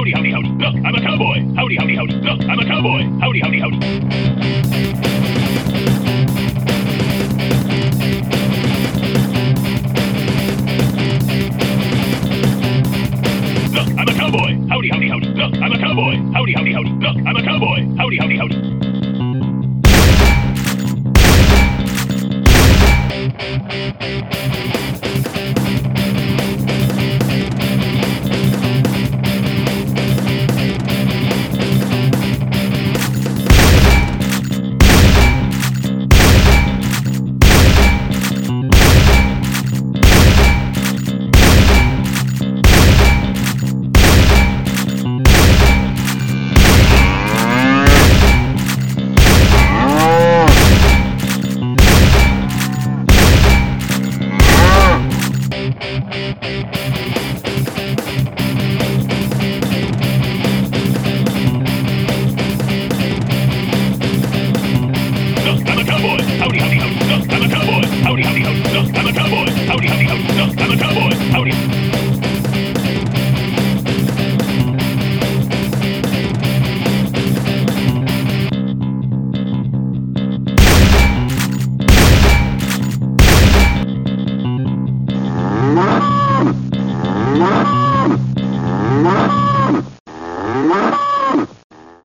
Howdy, howdy, howdy. Look, I'm a cowboy. Howdy, howdy, howdy. Look, I'm a cowboy. Howdy, howdy, howdy. Look, I'm a cowboy. Howdy, howdy, howdy. Look, I'm a cowboy. Howdy, howdy, howdy. Look, I'm a cowboy. Howdy.